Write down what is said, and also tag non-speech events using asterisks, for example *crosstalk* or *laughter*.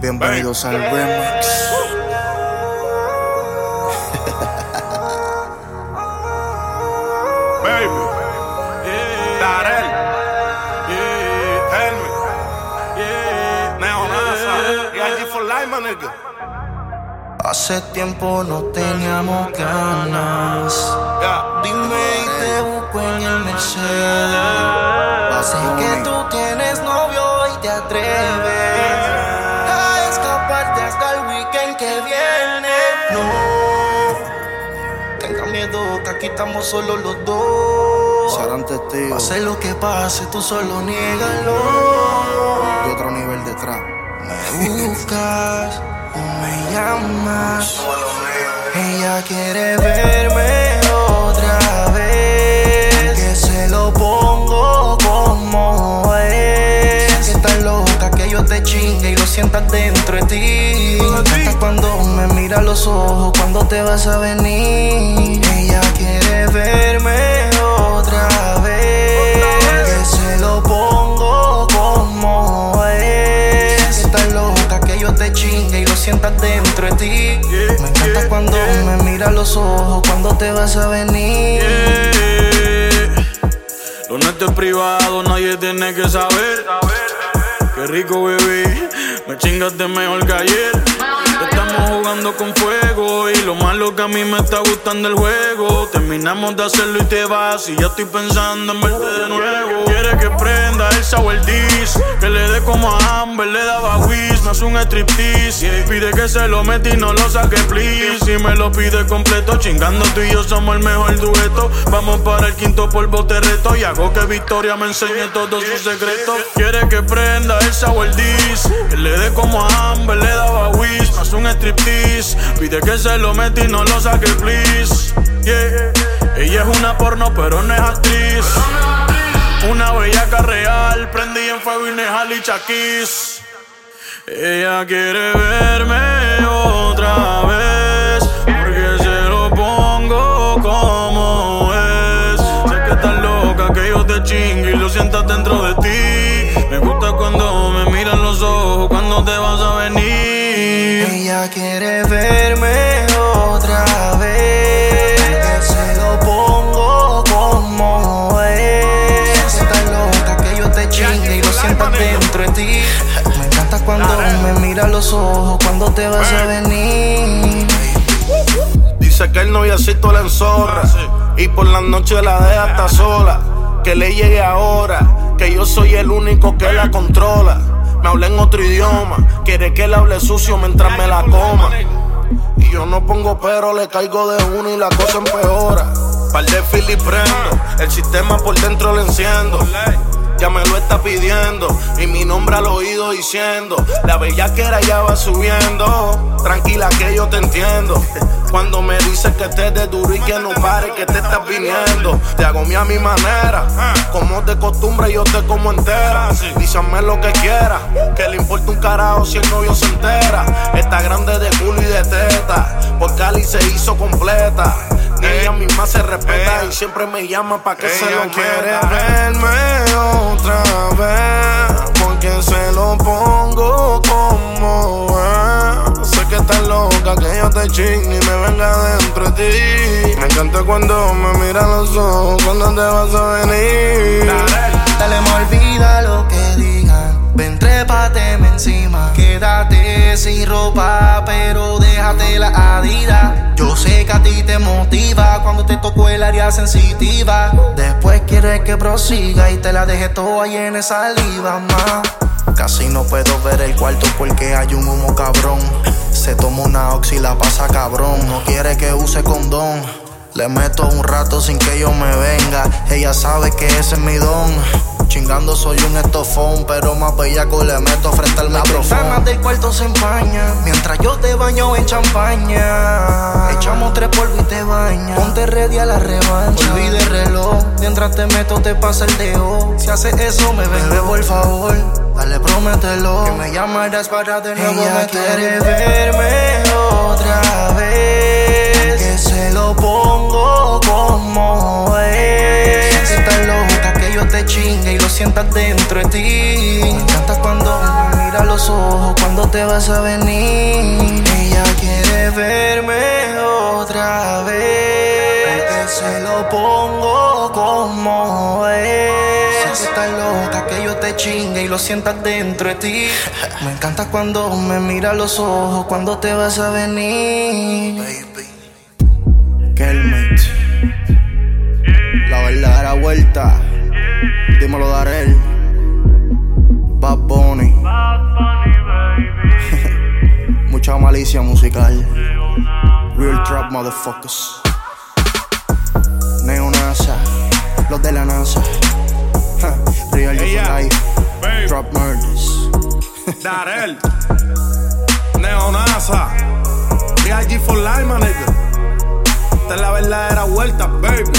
Bienvenidos al remix. *laughs* Baby. Darel. Helmet. Neonasa. Y allí for life, my nigga. Hace tiempo no teníamos ganas. Yeah. Dime y te busco en el Mercedes. Sé que tú aquí estamos solo los dos. Serán testigos Pase lo que pase, tú solo niégalo. de otro nivel de trap. Me buscas o me llamas. Ella quiere verme otra vez. Que se lo pongo como es. Que estás loca que yo te chingue y lo sientas dentro de ti. Encanta cuando me mira los ojos, cuando te vas a venir. Ella quiere verme otra vez. Que se lo pongo como es. Estás loca que yo te chingue y lo sientas dentro de ti. Me encanta cuando me mira a los ojos, cuando te vas a venir. Lo nuestro es privado, nadie tiene que saber. Qué rico, bebé. Me chingaste mejor que ayer. Estamos jugando con fuego. Y lo malo que a mí me está gustando el juego. Terminamos de hacerlo y te vas. Y ya estoy pensando en verte de nuevo. Quiere que prenda el sour Que le dé como a Amber, le daba whiz. Me hace un striptease. Pide que se lo mete y no lo saque, please. Si me lo pide completo, chingando tú y yo somos el mejor dueto. Vamos para el quinto polvo te reto. Y hago que Victoria me enseñe todos sus secretos. Quiere que prenda el sour dish. Que le dé como a Amber, le daba whiz. Me hace un striptease. Pide que se lo mete y no lo saque, please. Yeah. Ella es una porno, pero no es actriz. Una bellaca real, prendí en fuego y y Chakis. Ella quiere verme otra vez, porque se lo pongo como es. Sé que estás loca, que yo te chingue y lo sientas dentro de ti. Me gusta cuando me miran los ojos, cuando te vas a venir. Ella quiere verme te vas a venir. Dice que el noviacito la enzorra. Y por la noche la deja hasta sola. Que le llegue ahora. Que yo soy el único que la controla. Me habla en otro idioma. Quiere que le hable sucio mientras me la coma. Y yo no pongo pero, le caigo de uno y la cosa empeora. Par de fil y prendo. El sistema por dentro lo enciendo. Ya me lo está pidiendo y mi nombre al oído diciendo La bellaquera ya va subiendo. Tranquila que yo te entiendo. Cuando me dices que te de duro y que no pare que te estás viniendo. Te hago mi a mi manera. Como de costumbre yo te como entera. Dísame lo que quieras Que le importa un carajo si el novio se entera. Está grande de culo y de teta Por Cali se hizo completa ella misma se respeta y siempre me llama pa' que se lo quiere verme otra vez porque se lo pongo como es. Sé que estás loca que yo te chingue y me venga dentro de ti. Me encanta cuando me mira los ojos, cuando te vas a venir. Encima. Quédate sin ropa, pero déjate la adidas. Yo sé que a ti te motiva cuando te tocó el área sensitiva. Después quieres que prosiga y te la deje toda llena de saliva, ma. Casi no puedo ver el cuarto porque hay un humo cabrón. Se toma una oxi la pasa cabrón. No quiere que use condón. Le meto un rato sin que yo me venga. Ella sabe que ese es mi don. Chingando soy un estofón, pero más bellaco le meto frente al micrófono. Las del cuarto se empaña, mientras yo te baño en champaña. Echamos tres polvos y te baña. Ponte ready a la revancha. Olvide el reloj, mientras te meto te pasa el dedo. Si haces eso me bebe por favor. Dale, promételo. Que me llamarás para de nuevo Ella quiere verme otra vez. Te vas a venir. Ella quiere verme otra vez. Porque se lo pongo como es. Sé que estás loca que yo te chingue y lo sientas dentro de ti. Me encanta cuando me mira los ojos cuando te vas a venir. Kelmet. La verdadera vuelta. Dímelo, Darel. Mucha malicia musical. Real trap motherfuckers. Neonasa. Los de la NASA. Ja, *laughs* Real life. babe. Drop murders. *laughs* Darel, Neonasa, Real G for Life, my nigga. Esta es la verdadera vuelta, baby.